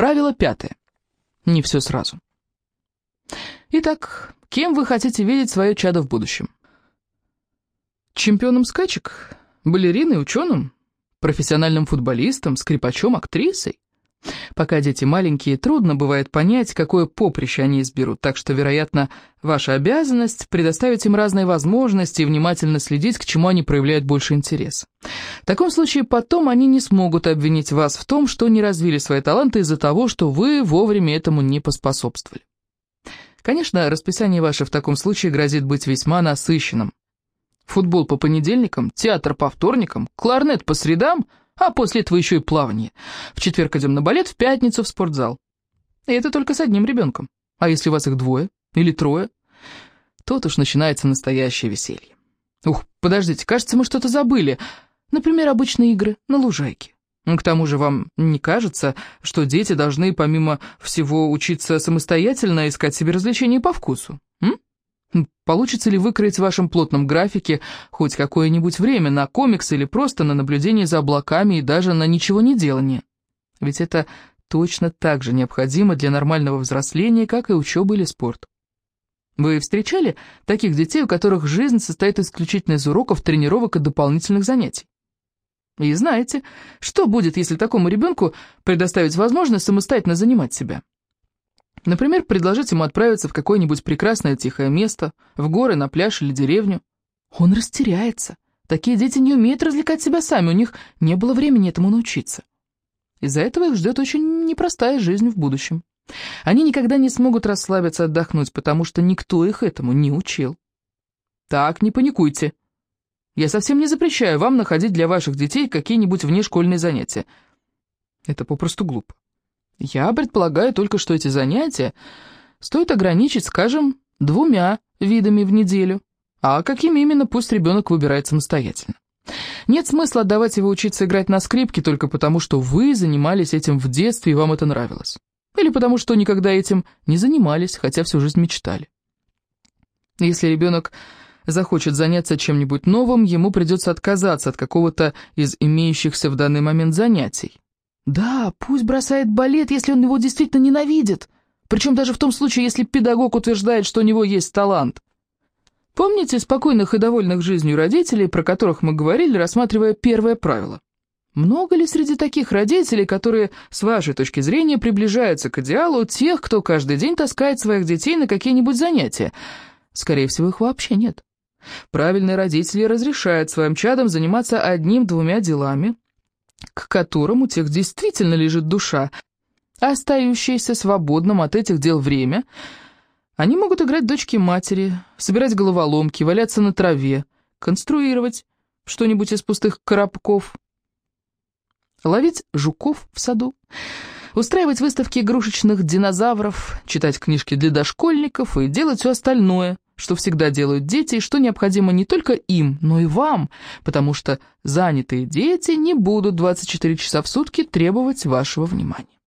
Правило пятое. Не все сразу. Итак, кем вы хотите видеть свое чадо в будущем? Чемпионом скачек? Балериной, ученым? Профессиональным футболистом, скрипачом, актрисой? Пока дети маленькие, трудно бывает понять, какое поприще они изберут, так что, вероятно, ваша обязанность — предоставить им разные возможности и внимательно следить, к чему они проявляют больше интерес. В таком случае потом они не смогут обвинить вас в том, что не развили свои таланты из-за того, что вы вовремя этому не поспособствовали. Конечно, расписание ваше в таком случае грозит быть весьма насыщенным. Футбол по понедельникам, театр по вторникам, кларнет по средам — а после этого еще и плавание. В четверг идем на балет, в пятницу в спортзал. И это только с одним ребенком. А если у вас их двое или трое? Тут уж начинается настоящее веселье. Ух, подождите, кажется, мы что-то забыли. Например, обычные игры на лужайке. К тому же вам не кажется, что дети должны, помимо всего, учиться самостоятельно искать себе развлечения по вкусу? М? Получится ли выкроить в вашем плотном графике хоть какое-нибудь время на комиксы или просто на наблюдение за облаками и даже на ничего не делание? Ведь это точно так же необходимо для нормального взросления, как и учеба или спорт. Вы встречали таких детей, у которых жизнь состоит исключительно из уроков, тренировок и дополнительных занятий? И знаете, что будет, если такому ребенку предоставить возможность самостоятельно занимать себя? Например, предложить ему отправиться в какое-нибудь прекрасное тихое место, в горы, на пляж или деревню. Он растеряется. Такие дети не умеют развлекать себя сами, у них не было времени этому научиться. Из-за этого их ждет очень непростая жизнь в будущем. Они никогда не смогут расслабиться, отдохнуть, потому что никто их этому не учил. Так, не паникуйте. Я совсем не запрещаю вам находить для ваших детей какие-нибудь внешкольные занятия. Это попросту глупо. Я предполагаю только, что эти занятия стоит ограничить, скажем, двумя видами в неделю, а какими именно пусть ребенок выбирает самостоятельно. Нет смысла отдавать его учиться играть на скрипке только потому, что вы занимались этим в детстве и вам это нравилось. Или потому, что никогда этим не занимались, хотя всю жизнь мечтали. Если ребенок захочет заняться чем-нибудь новым, ему придется отказаться от какого-то из имеющихся в данный момент занятий. Да, пусть бросает балет, если он его действительно ненавидит. Причем даже в том случае, если педагог утверждает, что у него есть талант. Помните спокойных и довольных жизнью родителей, про которых мы говорили, рассматривая первое правило? Много ли среди таких родителей, которые, с вашей точки зрения, приближаются к идеалу тех, кто каждый день таскает своих детей на какие-нибудь занятия? Скорее всего, их вообще нет. Правильные родители разрешают своим чадам заниматься одним-двумя делами, к которым у тех действительно лежит душа, а свободным от этих дел время, они могут играть дочки матери, собирать головоломки, валяться на траве, конструировать что-нибудь из пустых коробков, ловить жуков в саду, устраивать выставки игрушечных динозавров, читать книжки для дошкольников и делать все остальное – что всегда делают дети и что необходимо не только им, но и вам, потому что занятые дети не будут 24 часа в сутки требовать вашего внимания.